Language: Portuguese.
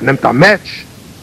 nem tá Match,